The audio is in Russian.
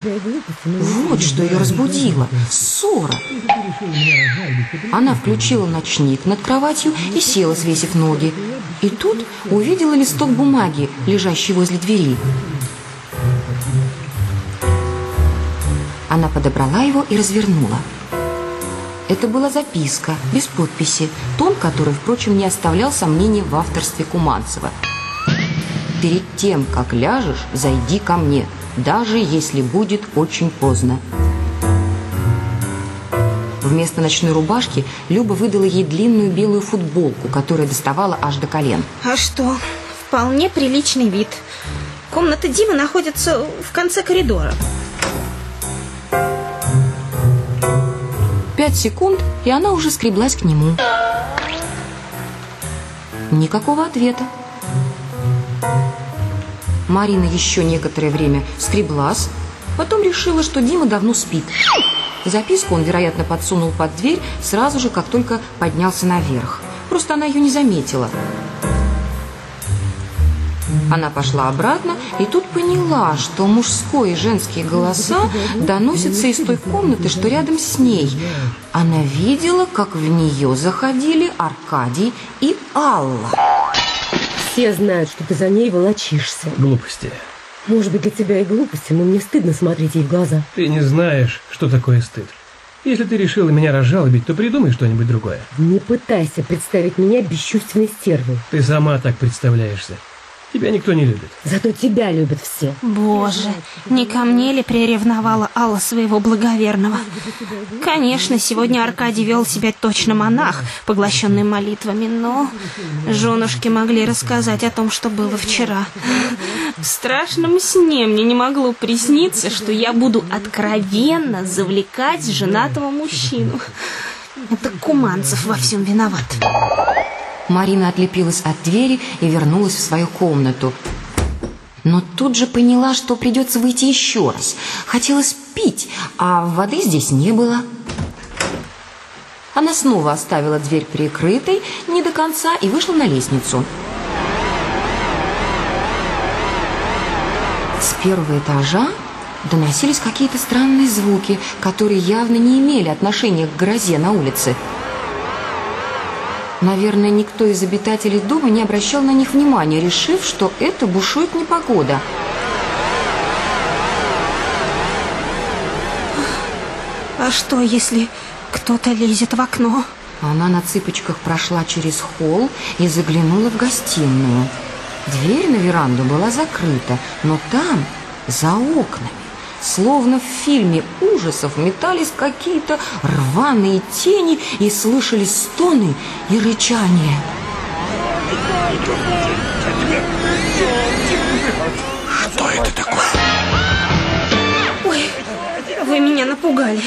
Вот что ее разбудило. Ссора. Она включила ночник над кроватью и села, свесив ноги. И тут увидела листок бумаги, лежащий возле двери. Она подобрала его и развернула. Это была записка, без подписи, том, который, впрочем, не оставлял сомнений в авторстве Куманцева. «Перед тем, как ляжешь, зайди ко мне даже если будет очень поздно. Вместо ночной рубашки Люба выдала ей длинную белую футболку, которая доставала аж до колен. А что? Вполне приличный вид. Комната Димы находится в конце коридора. Пять секунд, и она уже скреблась к нему. Никакого ответа. Марина еще некоторое время скреблась, потом решила, что Дима давно спит. Записку он, вероятно, подсунул под дверь сразу же, как только поднялся наверх. Просто она ее не заметила. Она пошла обратно и тут поняла, что мужской и женские голоса доносятся из той комнаты, что рядом с ней. Она видела, как в нее заходили Аркадий и Алла. Все знают, что ты за ней волочишься. Глупости. Может быть, для тебя и глупости, но мне стыдно смотреть ей в глаза. Ты не знаешь, что такое стыд. Если ты решила меня разжалобить, то придумай что-нибудь другое. Не пытайся представить меня бесчувственной стервой. Ты сама так представляешься. Тебя никто не любит. Зато тебя любят все. Боже, не ко мне ли приревновала Алла своего благоверного? Конечно, сегодня Аркадий вел себя точно монах, поглощенный молитвами, но женушки могли рассказать о том, что было вчера. В страшном сне мне не могло присниться, что я буду откровенно завлекать женатого мужчину. Это Куманцев во всем виноват. Марина отлепилась от двери и вернулась в свою комнату. Но тут же поняла, что придется выйти еще раз. Хотелось пить, а воды здесь не было. Она снова оставила дверь прикрытой не до конца и вышла на лестницу. С первого этажа доносились какие-то странные звуки, которые явно не имели отношения к грозе на улице. Наверное, никто из обитателей дома не обращал на них внимания, решив, что это бушует непогода. А что, если кто-то лезет в окно? Она на цыпочках прошла через холл и заглянула в гостиную. Дверь на веранду была закрыта, но там, за окнами, Словно в фильме ужасов метались какие-то рваные тени и слышались стоны и рычания. Что это такое? Ой, вы меня напугали.